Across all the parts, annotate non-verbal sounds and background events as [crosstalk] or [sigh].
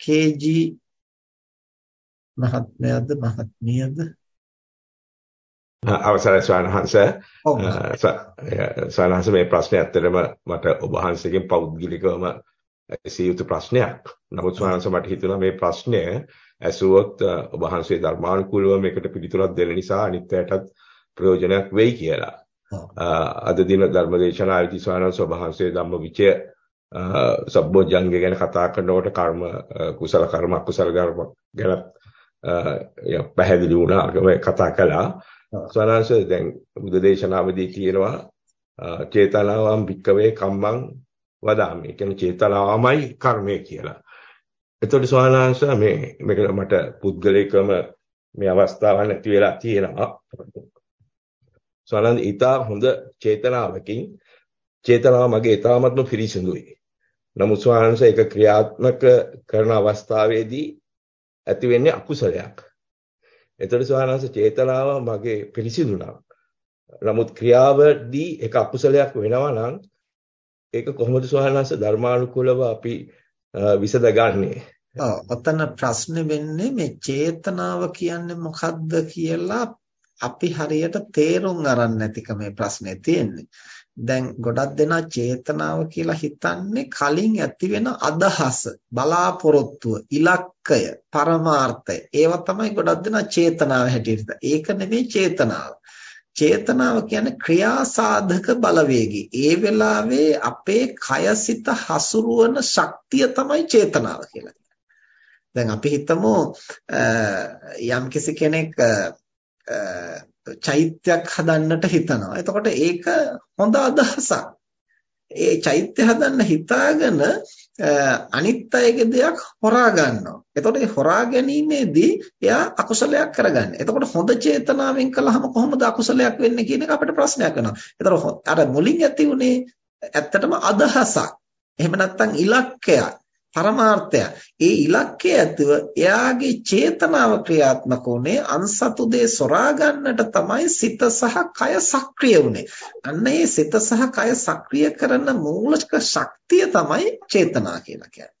KG මහත්මයාද මහත්මියද අවසරයි ස්වාමීන් වහන්සේ මේ ප්‍රශ්නේ ඇත්තටම මට ඔබ වහන්සේගෙන් පෞද්ගලිකවම ඇසිය යුතු ප්‍රශ්නයක්. නමුත් ස්වාමීන් මට හිතුණා මේ ප්‍රශ්නය ඇසුවොත් ඔබ වහන්සේ ධර්මානුකූලව මේකට පිළිතුරක් දෙන්න නිසා අනිත් පැයටත් ප්‍රයෝජනයක් වෙයි කියලා. අද දින ධර්මදේශනාවේදී ස්වාමීන් වහන්සේ ධම්මවිචය සබ්බෝජංගය ගැන කතා කරනකොට කර්ම කුසල කර්ම අකුසල කර්ම ගැන පැහැදිලි වුණා කතා කළා. ස්වාමීන් දැන් බුදු දේශනාවේදී කියනවා චේතනාවම් වික්කවේ කම්මං වදාමි. කියන්නේ චේතනාවමයි කර්මය කියලා. එතකොට ස්වාමීන් මේ මේක මට පුද්ගලිකවම මේ අවස්ථාවක් නැති වෙලා තියෙනවා. ස්වාමීන් ඊටා හොඳ චේතනාවකින් චේතනාව මගේ ඊ타මත්ම පිරිසිදුයි. නමුත් ස්වාමීන් ඒක ක්‍රියාත්මක කරන අවස්ථාවේදී ඇති වෙන්නේ අකුසලයක්. එතකොට ස්වාමීන් චේතනාව මගේ පිරිසිදුනා. නමුත් ක්‍රියාවදී ඒක අකුසලයක් වෙනවා නම් ඒක කොහොමද ස්වාමීන් ධර්මානුකූලව අපි විසඳගන්නේ? ඔව් ඔතන ප්‍රශ්නේ වෙන්නේ මේ චේතනාව කියන්නේ මොකක්ද කියලා අපි හරියට තේරුම් අරන් නැතිකමේ ප්‍රශ්නේ තියෙන්නේ. දැන් ගොඩක් දෙනා චේතනාව කියලා හිතන්නේ කලින් ඇති වෙන අදහස, බලාපොරොත්තුව, ඉලක්කය, පරමාර්ථය. ඒවා තමයි ගොඩක් දෙනා චේතනාව හැටියට. ඒක නෙමෙයි චේතනාව. චේතනාව කියන්නේ ක්‍රියාසාධක බලවේගي. ඒ වෙලාවේ අපේ කයසිත හසුරුවන ශක්තිය තමයි චේතනාව කියලා දැන් අපි හිතමු යම්කිසි කෙනෙක් චෛත්‍යයක් හදන්නට හිතනවා. එතකොට ඒක හොඳ අදහසක්. ඒ චෛත්‍ය හදන්න හිතාගෙන අනිත් අයගේ දෙයක් හොරා ගන්නවා. එතකොට ඒ හොරා ගැනීමේදී එයා අකුසලයක් කරගන්නේ. එතකොට හොඳ චේතනාවෙන් කළාම කොහොමද අකුසලයක් වෙන්නේ කියන එක අපිට ප්‍රශ්නයක් වෙනවා. එතකොට අර මුලින් ඇති උනේ ඇත්තටම අදහසක්. එහෙම නැත්නම් ඉලක්කයක්. පරමාර්ථය. ඒ ඉලක්කය ඇතුව එයාගේ චේතනාව ක්‍රියාත්මක උනේ අන්සතු දේ සොරා ගන්නට තමයි සිත සහ කය සක්‍රිය උනේ. අන්න ඒ සිත සහ කය සක්‍රිය කරන මූලික ශක්තිය තමයි චේතනා කියලා කියන්නේ.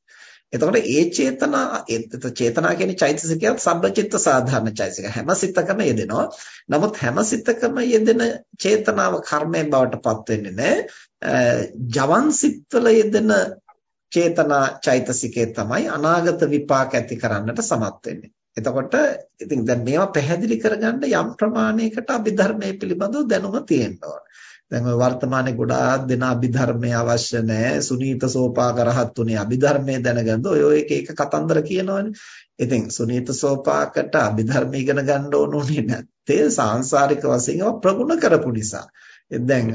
එතකොට ඒ චේතනා චේතනා කියන්නේ චෛතසිකයත් සබ්බචිත්ත සාධාරණ චෛතසික හැම සිතකම යෙදෙනවා. නමුත් හැම සිතකම යෙදෙන චේතනාව කර්මයෙන් බවට පත් වෙන්නේ නැහැ. ජවන් සිත්වල යෙදෙන චේතනා චෛතසිකේ තමයි අනාගත විපාක ඇති කරන්නට සමත් වෙන්නේ. එතකොට ඉතින් දැන් මේවා පැහැදිලි කරගන්න යම් ප්‍රමාණයකට අභිධර්මයේ පිළිබඳව දැනුම තියෙන්න ඕන. දැන් ඔය වර්තමානයේ ගොඩාක් දෙනා අභිධර්මයේ අවශ්‍ය නැහැ. සුනීත සෝපාක රහත්තුනේ අභිධර්මයේ දැනගන්න ඔය එක එක කතන්දර කියනවනේ. ඉතින් සුනීත සෝපාකට අභිධර්ම ඉගෙන ගන්න ඕනෝනේ නැත්තේ සාංශාරික වශයෙන් ප්‍රගුණ කරපු නිසා. දැන්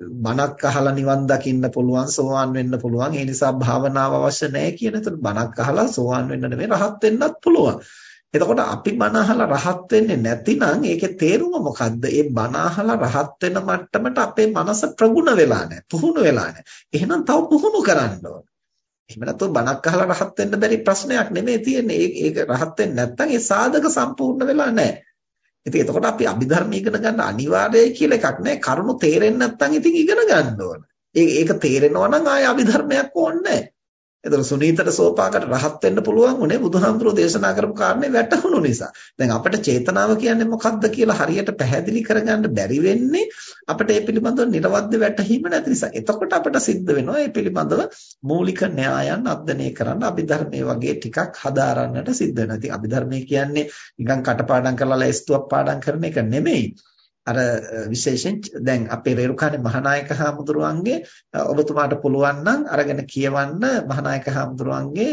බණක් අහලා නිවන් දකින්න පුළුවන් සෝවාන් වෙන්න පුළුවන්. ඒ නිසා භාවනාව අවශ්‍ය නැහැ කියන එතන. බණක් අහලා සෝවාන් වෙන්න නෙමෙයි රහත් වෙන්නත් පුළුවන්. එතකොට අපි බණ අහලා රහත් වෙන්නේ නැතිනම් ඒකේ තේරුම මොකද්ද? ඒ බණ අහලා රහත් වෙන මට්ටමට අපේ මනස ප්‍රගුණ වෙලා නැහැ පුහුණු වෙලා නැහැ. එහෙනම් තව පුහුණු කරන්න ඕන. එහෙම නැත්නම් බණක් අහලා රහත් වෙන්න බැරි ප්‍රශ්නයක් නෙමෙයි තියෙන්නේ. ඒක රහත් වෙන්නේ නැත්නම් ඒ සාධක සම්පූර්ණ වෙලා නැහැ. ඉතින් එතකොට අපි අභිධර්ම ඉගෙන ගන්න අනිවාර්යයි කියලා එකක් නැහැ. කරුණු තේරෙන්නේ නැත්නම් ඉතින් ඉගෙන ගන්න ඕන. ඒක තේරෙනවා නම් ආය අභිධර්මයක් ඕනේ නැහැ. එතකොට සුනීතට සෝපාකට රහත් වෙන්න පුළුවන් උනේ බුදුහාමුදුරෝ දේශනා කරපු කාරණේ වැටහුණු නිසා. දැන් අපිට චේතනාව කියන්නේ මොකක්ද කියලා හරියට පැහැදිලි කරගන්න බැරි වෙන්නේ අපිට ඒ පිළිබඳව නිර්වද්‍ය වැටහීම නැති නිසා. එතකොට අපිට සිද්ධ වෙනවා මේ පිළිබඳව මූලික න්‍යායන් අධ්‍යයනය කරන්න අභිධර්මයේ වගේ ටිකක් හදාරන්නට සිද්ධ වෙනවා. ඉතින් අභිධර්මයේ කියන්නේ නිකන් කටපාඩම් කරලා ලැයිස්තුවක් පාඩම් කරන එක නෙමෙයි. අර විශේෂයෙන් දැන් අපේ රේරුකානේ මහානායක හාමුදුරුවන්ගේ ඔබතුමාට පුළුවන් නම් අරගෙන කියවන්න මහානායක හාමුදුරුවන්ගේ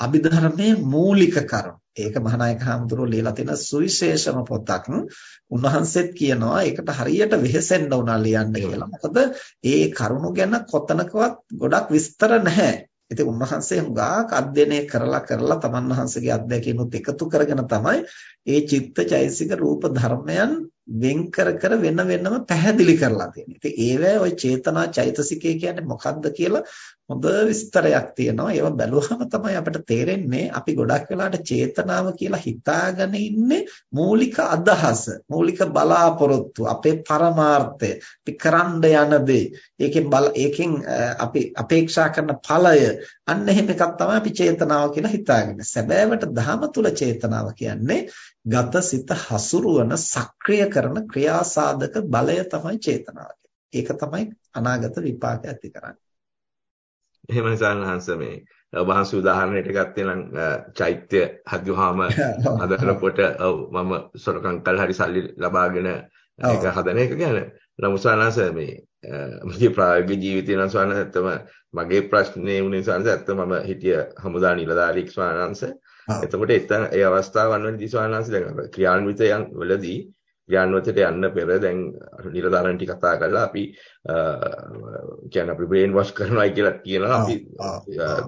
අභිධර්මයේ මූලික කරුණු. ඒක මහානායක හාමුදුරුවෝ ලියලා තියෙන සුවිශේෂම පොතක්. උන්වහන්සේත් කියනවා ඒකට හරියට වෙහෙසෙන්න උනා ලියන්න කියලා. මොකද ඒ කරුණු ගැන කොතනකවත් ගොඩක් විස්තර නැහැ. ඉතින් උන්වහන්සේ හුඟක් අධ්‍යයනය කරලා කරලා තමන් වහන්සේගේ අත්දැකීමුත් එකතු කරගෙන තමයි ඒ චිත්තචෛසික රූප ධර්මයන් වෙන් කර කර වෙන වෙනම පැහැදිලි කරලා තියෙනවා. ඉතින් ඒවැ ওই චේතනා චෛතසිකය කියන්නේ මොකක්ද කියලා හොඳ විස්තරයක් තියෙනවා. ඒව බැලුවහම තමයි අපිට තේරෙන්නේ අපි ගොඩක් වෙලාට චේතනාව කියලා හිතාගෙන ඉන්නේ මූලික අදහස, මූලික බලාපොරොත්තු, අපේ පරමාර්ථය, අපි කරන්න යන දේ. ඒකෙන් බල ඒකෙන් අපි අපේක්ෂා කරන ඵලය අන්න එහෙම එකක් තමයි අපි චේතනාව කියලා හිතාගෙන. සැබෑවට ධහම තුල චේතනාව කියන්නේ ගත සිත හසුරුවන සක්‍රිය කරන ක්‍රියාසාධක බලය තමයි චේතනාව. ඒක තමයි අනාගත විපාක ඇති කරන්නේ. එහෙමයි සාරණහංශ මේ වහන්සේ උදාහරණයට ගත්තේ නම් චෛත්‍ය හදුවාම [laughs] හදනකොට ඔව් මම සොරකම් කළා හරි සල්ලි ලබාගෙන ඒක හදන එක ගැන. නමුත් සාරණහංශ මේ මගේ ප්‍රායෝගික ජීවිතේ නම් සාරණහංශ ඇත්තම මගේ ප්‍රශ්නේ උනේ සාරණහංශ ඇත්තම මම හිටිය හමුදා නිලධාරියෙක් සාරණහංශ එතකොට එතන ඒ අවස්ථාවන් වලදී සාරණහංශ දැන් ක්‍රියාන්විතයන් වලදී ඥානවතට යන්න පෙර දැන් නිලධාරන් ටික කතා කරලා අපි කියන්නේ අපි බ්‍රේන් වොෂ් කරනවා කියලා කියනවා. අපි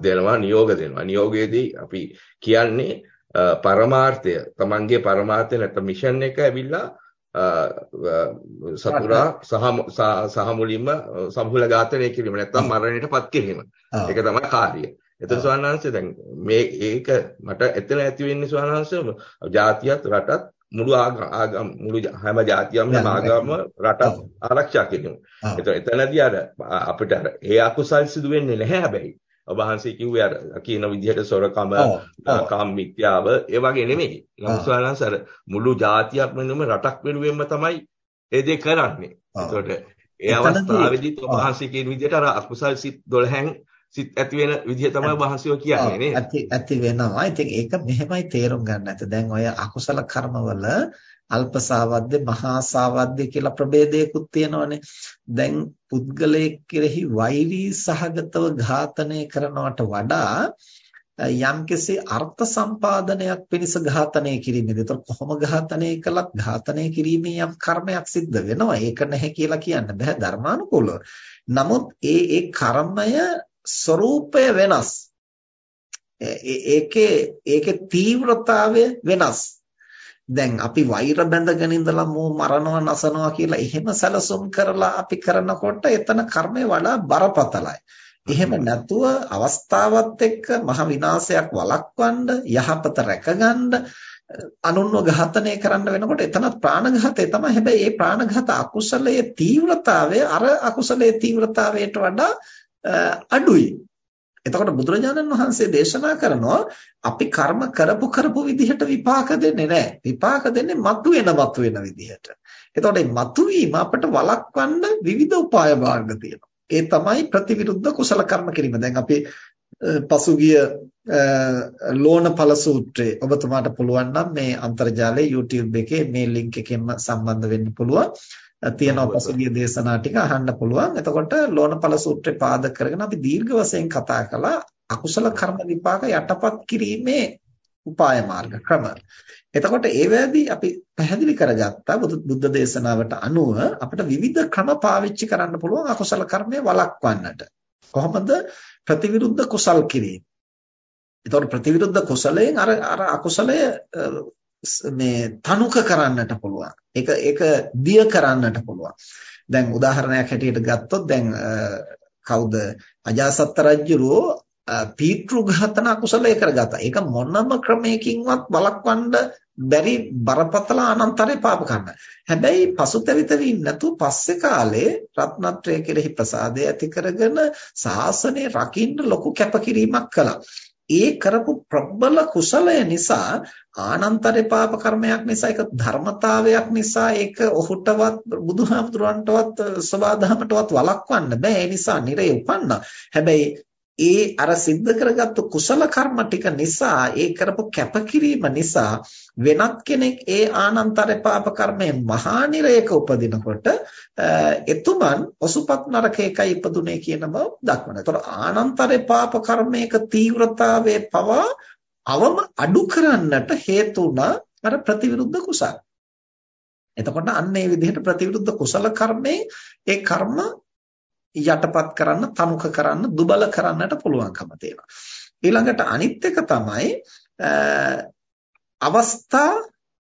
දෙනවා නියෝග දෙනවා. නියෝගයේදී අපි කියන්නේ පරමාර්ථය තමන්ගේ පරමාර්ථය නැත්නම් මිෂන් එක ඇවිල්ලා සතුරා සහ සහ මුලින්ම සම්හුල ඝාතනය කිරීම නැත්නම් මරණයටපත් කිරීම. ඒක තමයි කාර්යය. එතන ස්වාමීන් දැන් මේ ඒක මට එතන ඇති වෙන්නේ ස්වාමීන් ජාතියත් රටත් මුළු ආගම් මුළු හැම ජාතියක්ම හැම ආගම රට ආරක්ෂා කිරීම. ඒතර එතනදී අර අපිට අර ඒ අකුසල් සිදු වෙන්නේ නැහැ හැබැයි. ඔබ වහන්සේ කිව්වේ අර කියන විදිහට සොරකම කාම මිත්‍යාව ඒ වගේ නෙමෙයි. ලංසාලන්ස අර මුළු ජාතියක් වෙනුම රටක් වෙනුවෙන්ම තමයි ඒ දේ කරන්නේ. ඒතකොට ඒ අවස්ථාවේදී ඔබ වහන්සේ කියන විදිහට අර අකුසල් සිත් 12න් සිත් ඇති වෙන විදිහ තමයි වහන්සියෝ කියන්නේ නේද? ඇති ඇති වෙනවා. ඉතින් ඒක මෙහෙමයි තේරුම් ගන්න නැත. දැන් ඔය අකුසල කර්මවල අල්ප සාවද්ද මහා සාවද්ද කියලා ප්‍රභේදයකුත් තියෙනවනේ. දැන් පුද්ගලයෙක් කෙරෙහි වෛරී සහගතව ඝාතනය කරනවට වඩා යම්කිසි අර්ථ සම්පාදනයක් පිණිස ඝාතනය කිරීමේදී ඒතර කොහොම ඝාතනය කළත් ඝාතනය කිරීමේ යම් කර්මයක් සිද්ධ වෙනවා ඒක නැහැ කියලා කියන්න බෑ ධර්මානුකූලව. නමුත් ඒ ඒ කර්මය ස්වરૂපය වෙනස්. ඒකේ ඒකේ තීව්‍රතාවය වෙනස්. දැන් අපි වෛර බැඳගෙන ඉඳලා මෝ මරනවා නසනවා කියලා එහෙම සැලසුම් කරලා අපි කරනකොට එතන කර්මය වඩා බරපතලයි. එහෙම නැතුව අවස්ථාවත් එක්ක මහ විනාශයක් වළක්වන්න යහපත රැකගන්න අනුන්ව ඝාතනය කරන්න වෙනකොට එතනත් ප්‍රාණඝාතය තමයි. හැබැයි මේ ප්‍රාණඝාත අකුසලයේ තීව්‍රතාවය අර අකුසලයේ තීව්‍රතාවයට වඩා අඩුයි. එතකොට බුදුරජාණන් වහන්සේ දේශනා කරනවා අපි කර්ම කරපු කරපු විදිහට විපාක දෙන්නේ නැහැ. විපාක දෙන්නේ මතුවෙන මතුවෙන විදිහට. එතකොට මේ මතුවීම අපට වළක්වන්න විවිධ උපාය මාර්ග තියෙනවා. ඒ තමයි ප්‍රතිවිරුද්ධ කුසල කර්ම කිරීම. දැන් අපි පසුගිය ලෝණඵල සූත්‍රය ඔබතුමාට පුළුවන් නම් මේ අන්තර්ජාලයේ YouTube එකේ මේ link එකෙන්ම සම්බන්ධ වෙන්න පුළුවන්. තියෙනවා පසුගිය දේශනා ටික අහන්න පුළුවන්. එතකොට ලෝණපල සූත්‍රේ පාදක කරගෙන අපි දීර්ඝ වශයෙන් කතා කළා අකුසල කර්ම විපාක යටපත් කිරීමේ උපාය මාර්ග ක්‍රම. එතකොට ඒවැදී අපි පැහැදිලි කරගත්තා බුද්ධ දේශනාවට අනුව අපිට විවිධ ක්‍රම පාවිච්චි කරන්න පුළුවන් අකුසල කර්මය වළක්වන්නට. කොහොමද ප්‍රතිවිරුද්ධ කුසල් කිරීම. එතකොට ප්‍රතිවිරුද්ධ කුසලයෙන් අර අර අකුසලය මේ තනුක කරන්නට පුළුවන්. ඒක ඒක දිය කරන්නට පුළුවන්. දැන් උදාහරණයක් හැටියට ගත්තොත් දැන් කවුද අජාසත් රජුරෝ පීතෘ ඝාතන කුසලයේ කරගත්තා. ඒක මොනම ක්‍රමයකින්වත් බලක්වන්න බැරි බරපතල අනන්තරේ පාප කරන. හැබැයි පසුතැවිතවි නැතුව පස්සේ කාලේ රත්නත්‍රය කෙරෙහි ප්‍රසාදය ඇති කරගෙන ශාසනය රකින්න ලොකු කැපකිරීමක් කළා. ඒ කරපු ප්‍රබල කුසලය නිසා ආනන්තරේ පාප කර්මයක් නිසා ඒක ධර්මතාවයක් නිසා ඒක ඔහුටවත් බුදුහාමුදුරන්ටවත් සබාධමටවත් වළක්වන්න බෑ. ඒ නිසා නිරේ උපන්නා. හැබැයි ඒ අර සිද්ධ කරගත්තු කුසල කර්ම ටික නිසා ඒ කරපු කැපකිරීම නිසා වෙනත් කෙනෙක් ඒ ආනන්තර පාප කර්මයෙන් මහා නිරයක උපදිනකොට එතුමන් ඔසුපත් නරකයකයි ඉපදුනේ කියන බව දක්වනවා. ඒතකොට ආනන්තර පාප කර්මයක තීව්‍රතාවයේ පවා අවම අඩු කරන්නට හේතු අර ප්‍රතිවිරුද්ධ කුසල. එතකොට අන්න ඒ විදිහට ප්‍රතිවිරුද්ධ කුසල කර්මයේ ඒ කර්ම යටපත් කරන්න, තනුක කරන්න, දුබල කරන්නට පුළුවන්කම තියෙනවා. ඊළඟට අනිත් එක තමයි අවස්ථා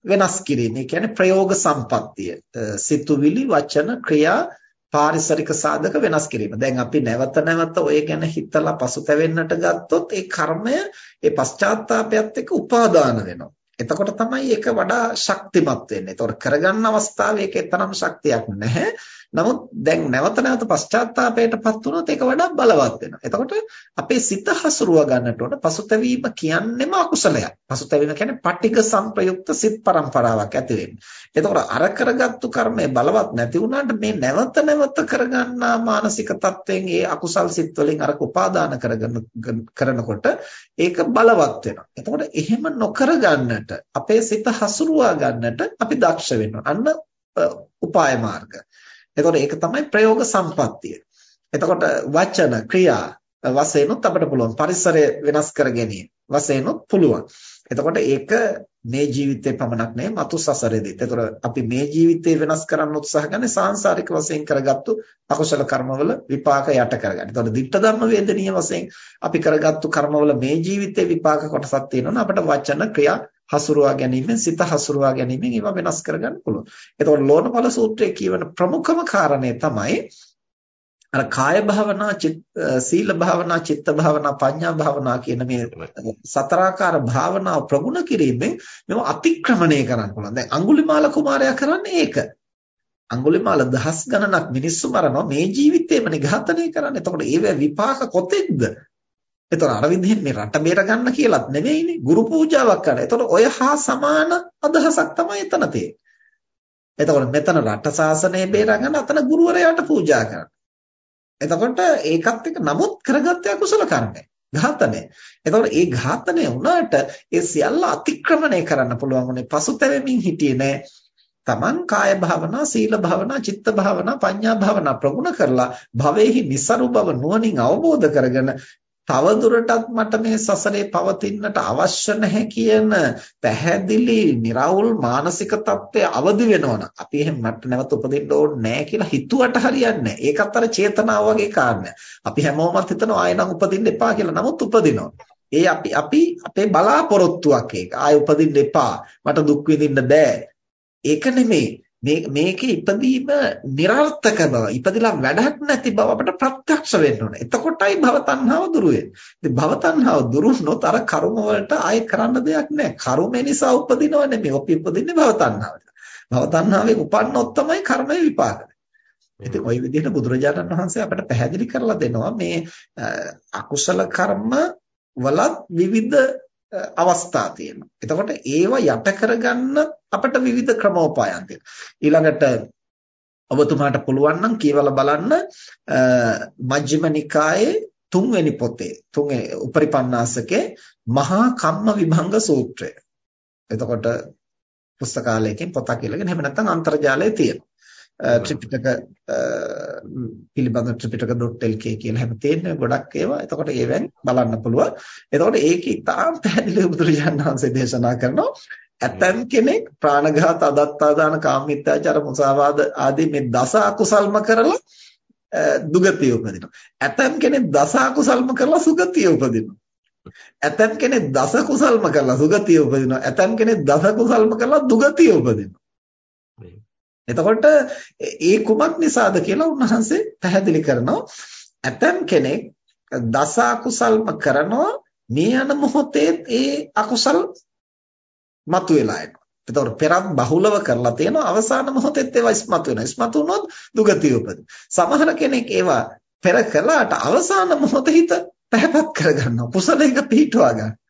වෙනස් කිරීම. ඒ කියන්නේ ප්‍රයෝග සම්පත්තිය. සිතුවිලි, වචන, ක්‍රියා පාරිසරික සාධක වෙනස් කිරීම. දැන් අපි නැවත නැවත ඔය ගැන හිතලා පසුතැවෙන්නට ගත්තොත් ඒ කර්මය ඒ පශ්චාත්තාපයත් එක්ක උපාදාන වෙනවා. එතකොට තමයි ඒක වඩා ශක්තිමත් වෙන්නේ. ඒතකොට කරගන්න අවස්ථාවේ ඒකේ තරම් ශක්තියක් නැහැ. නමුත් දැන් නැවත නැවත පශ්චාත්තාපයටපත් වුණොත් ඒක වඩා බලවත් වෙනවා. එතකොට අපේ සිත හසුරුව ගන්නට ඕන පසුතැවීම කියන්නේම අකුසලයක්. පසුතැවීම කියන්නේ පටික සංප්‍රයුක්ත සිත් પરම්පරාවක් ඇති වෙන්නේ. එතකොට අර කරගත්තු කර්මය බලවත් නැති වුණාට මේ නැවත නැවත කරගන්නා මානසික තත්වයෙන් ඒ අකුසල් සිත් වලින් අර උපාදාන කරගෙන කරනකොට ඒක බලවත් වෙනවා. එතකොට එහෙම නොකර ගන්නට අපේ සිත හසුරුවා ගන්නට අපි දක්ෂ වෙනවා. අන්න උපාය මාර්ග. එතකොට ඒක තමයි ප්‍රයෝග සම්පත්තිය. එතකොට වචන ක්‍රියා වශයෙන්ුත් අපිට පුළුවන් පරිසරය වෙනස් කර ගැනීම වශයෙන්ුත් පුළුවන්. එතකොට ඒක මේ ජීවිතේ පමණක් නෙවෙයි මතු සසරේදීත්. එතකොට අපි මේ ජීවිතේ වෙනස් කරන්න උත්සාහ ගන්නේ සාංශාරික වශයෙන් කරගත්තු අකුසල කර්මවල විපාක යට කරගන්න. එතකොට ditta ධම්ම වේදනීය වශයෙන් අපි කරගත්තු කර්මවල මේ ජීවිතේ විපාක කොටසක් තියෙනවා අපිට වචන ක්‍රියා හසුරුවා ගැනීමෙන් සිත හසුරුවා ගැනීමෙන් ඒවා වෙනස් කරගන්න පුළුවන්. එතකොට ලෝණපල සූත්‍රයේ කියවන ප්‍රමුඛම කාරණය තමයි අර කාය භාවනා සීල භාවනා චිත්ත භාවනා පඤ්ඤා භාවනා කියන මේ සතරාකාර භාවනාව ප්‍රගුණ කිරීමෙන් මේව අතික්‍රමණය කරන්න පුළුවන්. දැන් අඟුලිමාල කුමාරයා කරන්නේ ඒක. අඟුලිමාල දහස් ගණනක් මිනිස්සු මරනවා මේ ජීවිතේම නිඝාතනය කරන්නේ. එතකොට ඒව විපාක කොතෙක්ද? එතකොට අර විදිහෙන් මේ රට බේර ගන්න කියලාත් නෙමෙයිනේ. ගුරු පූජාවක් කරන. එතකොට ඔය හා සමාන අදහසක් තමයි එතන තියෙන්නේ. එතකොට මෙතන රට සාසනය බේරගන්න අතන ගුරුවරයාට පූජා කරනවා. එතකොට ඒකත් එක්ක නමුත් කරගත්තේ අකුසල කර්මය. ඝාතනය. එතකොට ඒ ඝාතනය වුණාට ඒ සියල්ල අතික්‍රමණය කරන්න පුළුවන් උනේ පසුතැවෙමින් හිටියේ නෑ. තමන් කාය භාවනා, සීල භාවනා, චිත්ත භාවනා, පඤ්ඤා භාවනා ප්‍රගුණ කරලා භවෙහි નિසරු බව නුවණින් අවබෝධ කරගෙන තවදුරටත් මට මේ සසරේ පවතින්නට අවශ්‍ය නැහැ කියන පැහැදිලි निराවුල් මානසික தත්ත්වය අවදි වෙනවනම් අපි එහෙම මට නැවත උපදින්න ඕනේ නැහැ කියලා හිතුවට හරියන්නේ නැහැ. ඒකත් අර චේතනාව වගේ කාරණයක්. අපි හැමෝමත් හිතනවා ආයෙ නම් උපදින්න එපා කියලා. නමුත් උපදිනවා. ඒ අපි අපි අපේ බලාපොරොත්තුවක් ඒක. ආයෙ උපදින්න එපා. මට දුක් විඳින්න බෑ. ඒක නෙමෙයි. මේ මේකේ ඉපදීම નિરර්ථක බව ඉපදලා වැඩක් නැති බව අපට ප්‍රත්‍යක්ෂ වෙන්න ඕන. එතකොටයි භව තණ්හාව දුරු වෙන්නේ. භව තණ්හාව දුරු වුණොත් අර කර්ම වලට ආයෙ කරන්න දෙයක් නැහැ. කර්ම නිසා උපදිනව නෙමෙයි. ඔපි උපදින්නේ භව තණ්හාවට. භව තණ්හාවෙන් උපන්නොත් තමයි කර්මය විපාක ඉතින් ওই විදිහට බුදුරජාණන් වහන්සේ අපට පැහැදිලි කරලා දෙනවා මේ අකුසල කර්ම වලත් විවිධ අවස්ථා තියෙනවා. එතකොට ඒව යට කරගන්න අපිට විවිධ ක්‍රමෝපායන් තියෙනවා. ඊළඟට ඔබතුමාට පුළුවන් නම් කියවලා බලන්න මජ්ක්‍ධිම නිකායේ තුන්වෙනි පොතේ තුන්වෙනි උපරිපන්නාසකේ මහා කම්ම විභංග සූත්‍රය. එතකොට පුස්තකාලයකින් පොතක් ඉලගෙන එහෙම නැත්නම් අන්තර්ජාලයේ තියෙනවා. ත්‍රිපිටක පිළිබඳ ත්‍රිපිටක.lk කියලා හැම තියෙන්නේ ගොඩක් ඒවා. එතකොට ඒවෙන් බලන්න පුළුවන්. එතකොට ඒක ඉතාම පැහැදිලිව බුදුරජාණන් වහන්සේ දේශනා කරනවා. ඇතම් කෙනෙක් ප්‍රාණඝාත අදත්තාදාන කාමීත්‍යාචාර මුසාවාද ආදී මේ දස අකුසල්ම කරලා දුගතිය උපදිනවා. ඇතම් කෙනෙක් දස අකුසල්ම කරලා සුගතිය උපදිනවා. ඇතම් කෙනෙක් දස කුසල්ම කරලා සුගතිය උපදිනවා. ඇතම් කෙනෙක් දස කුසල්ම කරලා දුගතිය උපදිනවා. එතකොට ඒ කුමක් නිසාද කියලා උන්වහන්සේ පැහැදිලි කරනවා. ඇතම් කෙනෙක් දස අකුසල්ම කරනවා මේ යන මොහොතේ ඒ අකුසල් මතුවලා එනවා. එතකොට පෙරත් බහුලව කරලා තියෙනවා අවසාන මොහොතෙත් ඒවා ඉස්මතු වෙනවා. ඉස්මතු වුණොත් දුගතිය උපදින. සමහර කෙනෙක් ඒවා පෙර කළාට අවසාන මොහොතේ හිත පැහැපත් කරගන්නවා. කුසලයක පිහිටුවා ගන්න.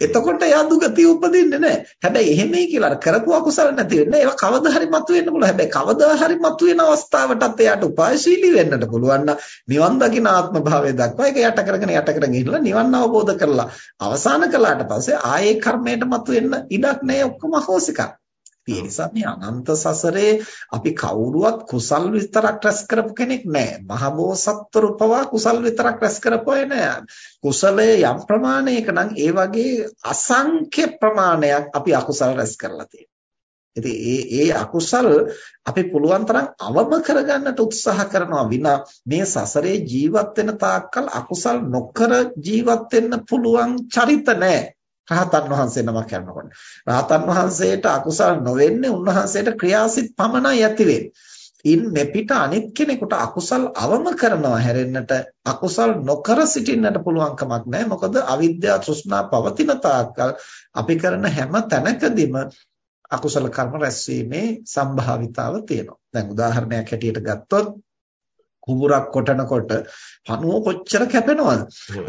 එතකොට එයා දුගතිය උපදින්නේ නැහැ. හැබැයි එහෙමයි කියලා අර කරපු අකුසල නැති වෙන්නේ. ඒවා කවදා හරි මතුවෙන්න පුළුවන්. හැබැයි කවදා හරි මතුවෙන අවස්ථාවටත් එයාට උපායශීලී වෙන්නට පුළුවන් නම් නිවන් දකින ආත්ම භාවය දක්වා ඒක යට කරගෙන යට කරගෙන ගිහිල්ලා නිවන් අවබෝධ කරලා අවසන් කළාට පස්සේ ආයේ කර්මයට මතුවෙන්න ඉඩක් නැහැ ඔක්කොම අහෝසිකම්. ඒ නිසා මේ අනන්ත සසරේ අපි කවුරුවත් කුසල් විතරක් රැස් කරපු කෙනෙක් නෑ. මහබෝසත්වරු පවා කුසල් විතරක් රැස් කරපොය නෑ. කුසලයේ යම් ප්‍රමාණයක නම් ඒ වගේ අසංඛ්‍ය ප්‍රමාණයක් අපි අකුසල් රැස් කරලා තියෙනවා. ඉතින් ඒ ඒ අකුසල් අපි පුළුවන් තරම් අවම කරගන්නට උත්සාහ කරනවා විනා මේ සසරේ ජීවත් වෙන තාක්කල් අකුසල් නොකර ජීවත් වෙන්න පුළුවන් චරිත නැහැ. රහතන් වහන්සේ නමක් යනකොට. රහතන් වහන්සේට අකුසල් නොවෙන්නේ උන්වහන්සේට ක්‍රියාසිට පමණයි ඇති ඉන් මෙපිට අනිත් කෙනෙකුට අකුසල් අවම කරනවා හැරෙන්නට අකුසල් නොකර සිටින්නට පුළුවන් කමක් නැහැ. මොකද අවිද්‍යාව තෘෂ්ණා පවතින තාක්කල් අපි කරන හැම තැනකදීම අකුසල කර්ම රැස්වීමේ සම්භාවිතාව තියෙනවා. දැන් උදාහරණයක් හැටියට ගත්තොත් කුඹුරක් කොටනකොට පණුව කොච්චර කැපෙනවද?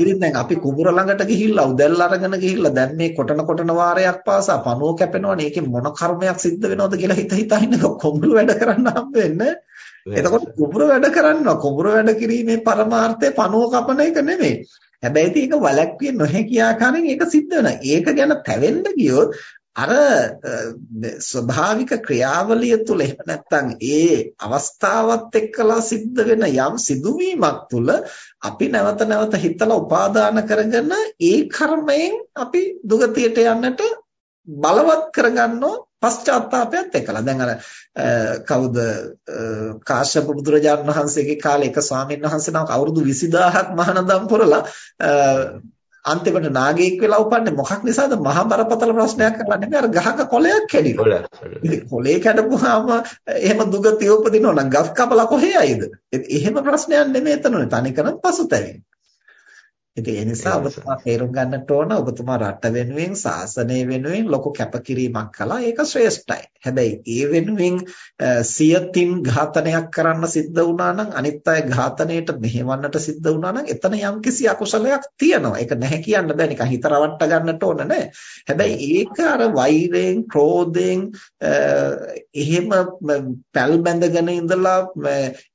ඉතින් දැන් අපි කුඹුර ළඟට ගිහිල්ලා උදැල්ල අරගෙන ගිහිල්ලා දැන් මේ කොටන කොටන වාරයක් පාසා පණුව කැපෙනවනේ. ඒකේ මොන කර්මයක් සිද්ධ වෙනවද කියලා හිත හිතා ඉන්න කුඹුර වැඩ කරන්න හම්බ වෙන්නේ. එතකොට කුඹුර වැඩ කරනවා. කුඹුර වැඩ කිරීමේ පරමාර්ථය පණුව කපන එක නෙමෙයි. හැබැයි ඒක වලක්විය නොහැකි ආකාරයෙන් ඒක සිද්ධ වෙනවා. ඒක ගැන තැවෙන්න ගියොත් අර ස්වභාවික ක්‍රියාවලිය තුළ එහෙම නැත්නම් ඒ අවස්ථාවත් එක්කලා සිද්ධ වෙන යම් සිදුවීමක් තුළ අපි නැවත නැවත හිතලා උපාදාන කරගෙන ඒ කර්මයෙන් අපි දුගතියට යන්නට බලවත් කරගන්නෝ පශ්චාත්තාපයත් එක්කලා. දැන් අර කවුද කාශ්‍යප බුදුරජාණන් වහන්සේගේ කාලේ එක ස්වාමීන් වහන්සේ නමක් අවුරුදු 20000ක් මහානදම් පුරලා අන්තිමට නාගයෙක් වෙලා උපන්නේ මොකක් නිසාද මහා බරපතල ප්‍රශ්නයක් කරලා නෙමෙයි අර ගහක කොළයක් කැඩිලා. ඉතින් කොළේ කැඩපුවාම එහෙම දුගතිය උපදිනවා නම් ගස් කපලා කොහේ යයිද? එහෙම ප්‍රශ්නයක් නෙමෙයි එතනනේ තනිකරම පසුතැවෙන්නේ. ඉතින් ඒ නිසා ඔබතුමා තේරුම් ගන්නට ඕන ඔබතුමා රට වෙනුවෙන් ශාසනය වෙනුවෙන් ලොකු කැපකිරීමක් කළා ඒක ශ්‍රේෂ්ඨයි. හැබැයි ඒ වෙනුවෙන් සියතින් ඝාතනයක් කරන්න සිද්ධ වුණා නම් අනිත් අය ඝාතනයට මෙහෙවන්නට සිද්ධ වුණා නම් එතන යම්කිසි අකුසලයක් තියෙනවා. ඒක නැහැ කියන්න බෑ නිකන් හිත රවට්ට ගන්නට ඕන නෑ. හැබැයි ඒක අර වෛරයෙන්, ක්‍රෝධයෙන් එහෙම පැල් බැඳගෙන ඉඳලා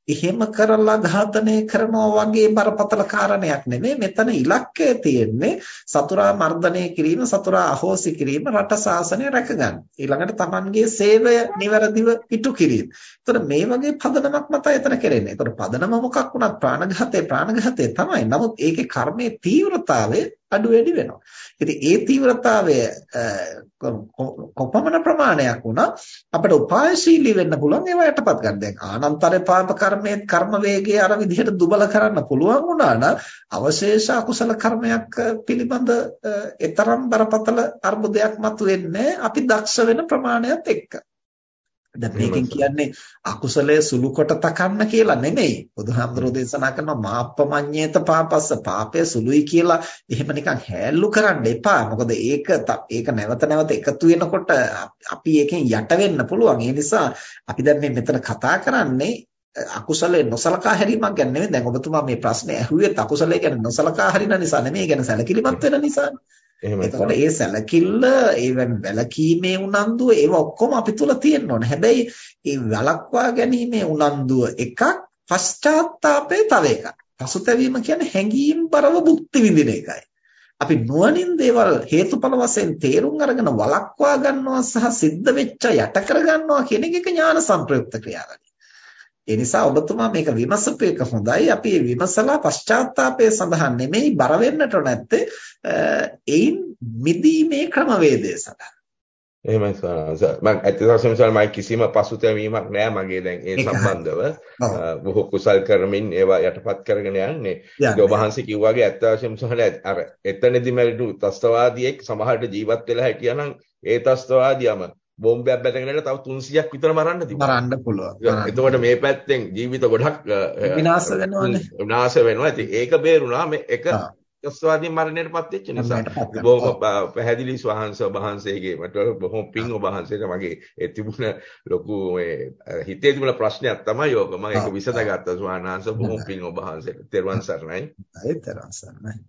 එහෙම කරලා ඝාතනය කරනවා වගේ බරපතල කාරණයක් නෙමෙයි මෙතන ඉලක්කය තියෙන්නේ සතුරා මර්ධනය කිරීම සතුරා අහෝසි කිරීම රට සාසනය රැකගන්න ඊළඟට Tamanගේ සේවය નિවරදිව ඉටු කිරීම. එතකොට මේ වගේ පදනමක් මත එතන කෙරෙන්නේ. එතකොට පදනම මොකක් වුණත් ප්‍රාණඝාතේ ප්‍රාණඝාතේ තමයි. නමුත් ඒකේ කර්මයේ තීව්‍රතාවය අඩු වැඩි වෙනවා. ඉතින් ඒ තීව්‍රතාවය කොපමණ ප්‍රමාණයක් වුණා අපිට උපායශීලී වෙන්න පුළුවන් ඒවා යටපත් ගන්න. දැන් ආනන්තර පාප කර්මයේ කර්ම වේගය අර විදිහට දුබල කරන්න පුළුවන් වුණා නම් අවශේෂ අකුසල කර්මයක් පිළිබඳ ඊතරම් බරපතල අර්බුදයක් මතුවෙන්නේ අපි දක්ෂ වෙන ප්‍රමාණයත් එක්ක. දැන් මේකෙන් කියන්නේ අකුසලයේ සුළු කොට තකන්න කියලා නෙමෙයි. බුදුහාමුදුරෝ දේශනා කරනවා මාප්පමඤ්ඤේත පාපස්ස පාපය සුළුයි කියලා එහෙම නිකන් හැල්ලු කරන්න එපා. මොකද ඒක ඒක නැවත නැවත එකතු වෙනකොට අපි ඒකෙන් යට වෙන්න පුළුවන්. ඒ නිසා අපි දැන් මේ මෙතන කතා කරන්නේ අකුසලයේ නොසලකා හැරීමක් ගැන නෙමෙයි. දැන් ඔබතුමා මේ ප්‍රශ්නේ ඇහුවේ අකුසලයේ ගැන නොසලකා හරින නිසා නෙමෙයි. ගැන සැලකිලිමත් වෙන නිසානේ. එතකොට ඒ සැලකිල්ල ඒ වැලකීමේ උනන්දුව ඒව ඔක්කොම අපි තුල තියෙන්න ඕන. හැබැයි ඒ වලක්වා ගැනීමේ උනන්දුව එකක් පශ්චාත්තාපය තව එකක්. පසුතැවීම කියන්නේ හැඟීම් බරව භුක්ති විඳින එකයි. අපි නුවණින් දේවල් හේතුඵල වශයෙන් තේරුම් අරගෙන වලක්වා ගන්නවා සහ සිද්ධ වෙච්ච යට කර ගන්නවා කියන එක ඥාන සංප්‍රයුක්ත ක්‍රියාවලිය. ඒ නිසා ඔබතුමා මේක විමසපු එක හොඳයි. අපි විමසලා පශ්චාත්තාපය සඳහා නෙමෙයි බර වෙන්නට නැත්තේ එයින් මිදීමේ ක්‍රමවේදය සඳහා. එහෙමයි සර්. මම ඇත්තටම සර් මම කිසිම පසුතැවීමක් නෑ මගේ දැන් ඒ සම්බන්ධව. බොහෝ කුසල් කරමින් ඒවා යටපත් කරගෙන යන්නේ. ඒ ඔබ වහන්සේ කිව්වාගේ ඇත්ත වශයෙන්ම සහල අර එතනදිම තස්තවාදියෙක් සමහරට ජීවත් වෙලා හිටියානම් ඒ තස්තවාදියම බෝම්බයක් බැඳගෙන තව 300ක් විතර මරන්න තිබුණා. මරන්න පුළුවන්. එතකොට මේ පැත්තෙන් ජීවිත ගොඩක් විනාශ වෙනවානේ. විනාශ වෙනවා. ඉතින් ඒක බේරුණා මේ එක ස්වාධීන මරණයටපත් වෙච්ච නිසා. බොහොම පැහැදිලි ස්වහන්ස වහන්සේගේ මට බොහොම පිං ඔබ වහන්සේට මගේ ඒ තිබුණ ලොකු මේ හිතේ තිබුණ ප්‍රශ්නයක් තමයි ඕක. මම ඒක විසඳගත්තා ස්වාමීන් වහන්සේ බොහොම පිං ඔබ වහන්සේට. තෙරුවන් සරණයි. ආයෙත් තෙරුවන් සරණයි.